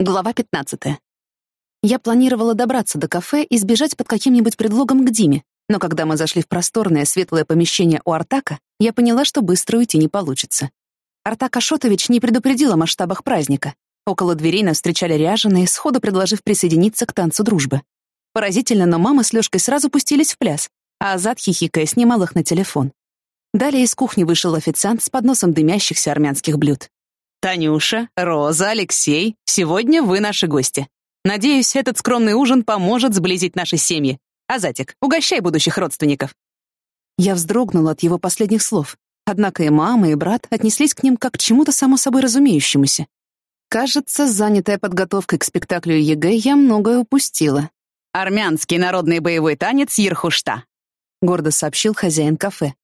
Глава 15. Я планировала добраться до кафе и сбежать под каким-нибудь предлогом к Диме, но когда мы зашли в просторное светлое помещение у Артака, я поняла, что быстро уйти не получится. Артак Ашотович не предупредил о масштабах праздника. Около дверей нас встречали ряженые, сходу предложив присоединиться к танцу дружбы. Поразительно, но мама с Лёшкой сразу пустились в пляс, а Азат, хихикая, снимал их на телефон. Далее из кухни вышел официант с подносом дымящихся армянских блюд. Танюша, Роза, Алексей, сегодня вы наши гости. Надеюсь, этот скромный ужин поможет сблизить наши семьи. Азатик, угощай будущих родственников. Я вздрогнула от его последних слов. Однако и мама, и брат отнеслись к ним как к чему-то само собой разумеющемуся. Кажется, занятая подготовкой к спектаклю и ЕГЭ, я многое упустила. «Армянский народный боевой танец Ярхушта», — гордо сообщил хозяин кафе.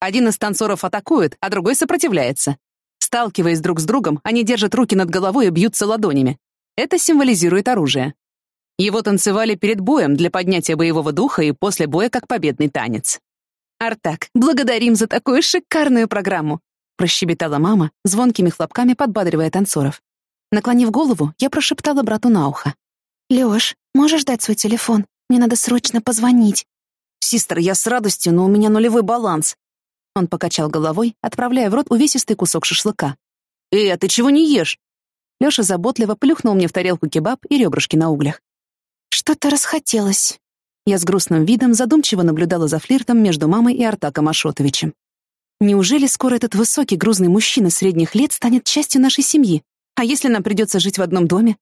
Один из танцоров атакует, а другой сопротивляется. Сталкиваясь друг с другом, они держат руки над головой и бьются ладонями. Это символизирует оружие. Его танцевали перед боем для поднятия боевого духа и после боя как победный танец. «Артак, благодарим за такую шикарную программу!» прощебетала мама, звонкими хлопками подбадривая танцоров. Наклонив голову, я прошептала брату на ухо. «Лёш, можешь дать свой телефон? Мне надо срочно позвонить». «Систер, я с радостью, но у меня нулевой баланс», он покачал головой, отправляя в рот увесистый кусок шашлыка. «Эй, а ты чего не ешь?» Лёша заботливо плюхнул мне в тарелку кебаб и ребрышки на углях. «Что-то расхотелось». Я с грустным видом задумчиво наблюдала за флиртом между мамой и Артаком Ашотовичем. Неужели скоро этот высокий грузный мужчина средних лет станет частью нашей семьи? А если нам придется жить в одном доме?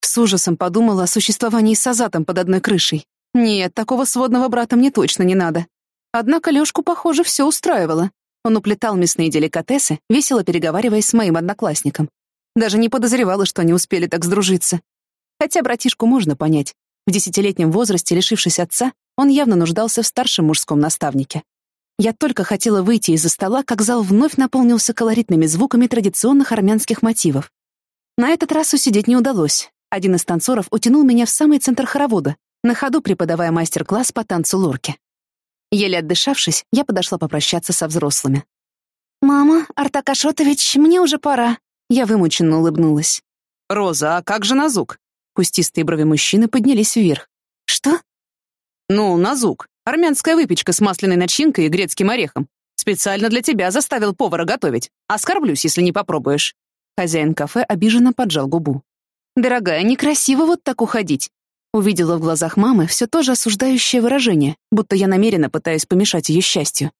С ужасом подумала о существовании с Азатом под одной крышей. Нет, такого сводного брата мне точно не надо. Однако Лёшку, похоже, все устраивало. Он уплетал мясные деликатесы, весело переговариваясь с моим одноклассником. Даже не подозревала, что они успели так сдружиться. Хотя братишку можно понять. В десятилетнем возрасте, лишившись отца, он явно нуждался в старшем мужском наставнике. Я только хотела выйти из-за стола, как зал вновь наполнился колоритными звуками традиционных армянских мотивов. На этот раз усидеть не удалось. Один из танцоров утянул меня в самый центр хоровода, на ходу преподавая мастер-класс по танцу лорки. Еле отдышавшись, я подошла попрощаться со взрослыми. «Мама, Артак Ашотович, мне уже пора». Я вымученно улыбнулась. «Роза, а как же Назук?» Кустистые брови мужчины поднялись вверх. «Что?» «Ну, Назук. Армянская выпечка с масляной начинкой и грецким орехом. Специально для тебя заставил повара готовить. Оскорблюсь, если не попробуешь». Хозяин кафе обиженно поджал губу. «Дорогая, некрасиво вот так уходить. Увидела в глазах мамы все то же осуждающее выражение, будто я намеренно пытаюсь помешать ее счастью.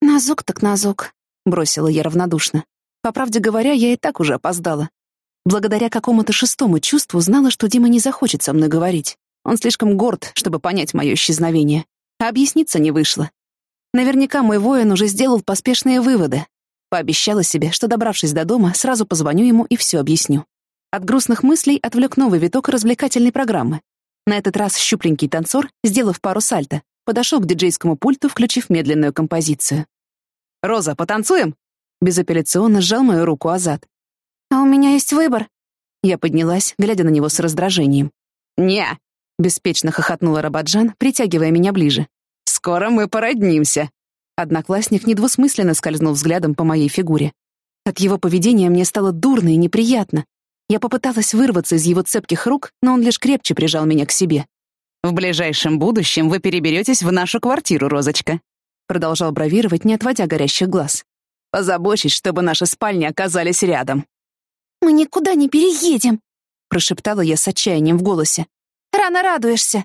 «Назук так назук», — бросила я равнодушно. По правде говоря, я и так уже опоздала. Благодаря какому-то шестому чувству знала, что Дима не захочет со мной говорить. Он слишком горд, чтобы понять мое исчезновение. А объясниться не вышло. Наверняка мой воин уже сделал поспешные выводы. Пообещала себе, что, добравшись до дома, сразу позвоню ему и все объясню. От грустных мыслей отвлек новый виток развлекательной программы. На этот раз щупленький танцор, сделав пару сальто, подошел к диджейскому пульту, включив медленную композицию. «Роза, потанцуем?» Безапелляционно сжал мою руку Азат. «А у меня есть выбор». Я поднялась, глядя на него с раздражением. «Не!» — беспечно хохотнула Рабаджан, притягивая меня ближе. «Скоро мы породнимся!» Одноклассник недвусмысленно скользнул взглядом по моей фигуре. От его поведения мне стало дурно и неприятно. Я попыталась вырваться из его цепких рук, но он лишь крепче прижал меня к себе. «В ближайшем будущем вы переберетесь в нашу квартиру, Розочка», продолжал бравировать, не отводя горящих глаз. «Позабочусь, чтобы наши спальни оказались рядом». «Мы никуда не переедем», прошептала я с отчаянием в голосе. «Рано радуешься».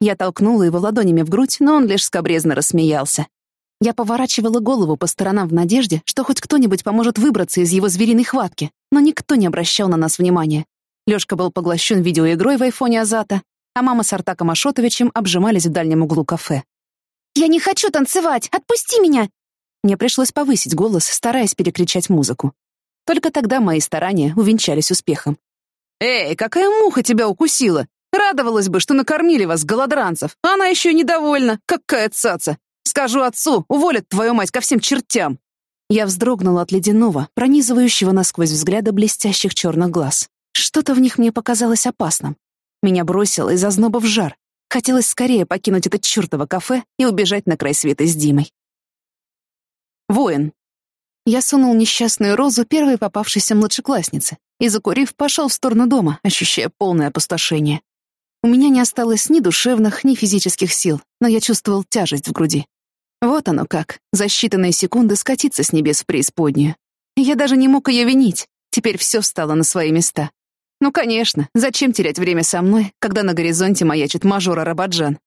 Я толкнула его ладонями в грудь, но он лишь скобрезно рассмеялся. Я поворачивала голову по сторонам в надежде, что хоть кто-нибудь поможет выбраться из его звериной хватки, но никто не обращал на нас внимания. Лёшка был поглощен видеоигрой в айфоне Азата, а мама с Артаком Ашотовичем обжимались в дальнем углу кафе. «Я не хочу танцевать! Отпусти меня!» Мне пришлось повысить голос, стараясь перекричать музыку. Только тогда мои старания увенчались успехом. «Эй, какая муха тебя укусила! Радовалась бы, что накормили вас, голодранцев! Она еще недовольна! Какая цаца! Скажу отцу, уволят твою мать ко всем чертям!» Я вздрогнула от ледяного, пронизывающего насквозь взгляда блестящих черных глаз. Что-то в них мне показалось опасным. Меня бросило из озноба в жар. Хотелось скорее покинуть это чертово кафе и убежать на край света с Димой. Воин. Я сунул несчастную розу первой попавшейся младшекласснице и, закурив, пошел в сторону дома, ощущая полное опустошение. У меня не осталось ни душевных, ни физических сил, но я чувствовал тяжесть в груди. Вот оно как, за считанные секунды скатиться с небес в преисподнюю. Я даже не мог ее винить, теперь все встало на свои места. Ну, конечно, зачем терять время со мной, когда на горизонте маячит мажор Арабаджан?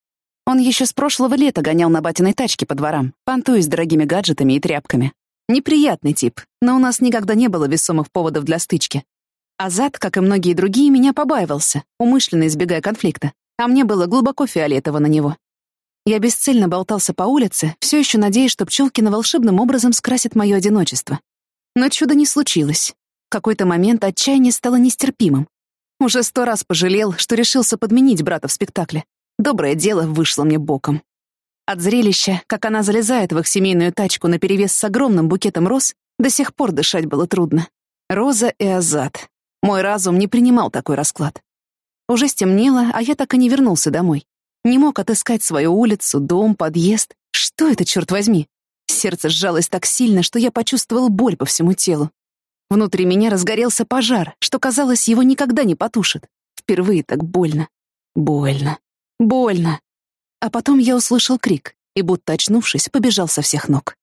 Он еще с прошлого лета гонял на батиной тачке по дворам, понтуясь дорогими гаджетами и тряпками. Неприятный тип, но у нас никогда не было весомых поводов для стычки. Азат, как и многие другие, меня побаивался, умышленно избегая конфликта, а мне было глубоко фиолетово на него. Я бесцельно болтался по улице, все еще надеясь, что Пчелкина волшебным образом скрасит мое одиночество. Но чуда не случилось. В какой-то момент отчаяние стало нестерпимым. Уже сто раз пожалел, что решился подменить брата в спектакле. Доброе дело вышло мне боком. От зрелища, как она залезает в их семейную тачку наперевес с огромным букетом роз, до сих пор дышать было трудно. Роза и Азат. Мой разум не принимал такой расклад. Уже стемнело, а я так и не вернулся домой. Не мог отыскать свою улицу, дом, подъезд. Что это, черт возьми? Сердце сжалось так сильно, что я почувствовал боль по всему телу. Внутри меня разгорелся пожар, что, казалось, его никогда не потушит. Впервые так больно. Больно. Больно. А потом я услышал крик и, будто очнувшись, побежал со всех ног.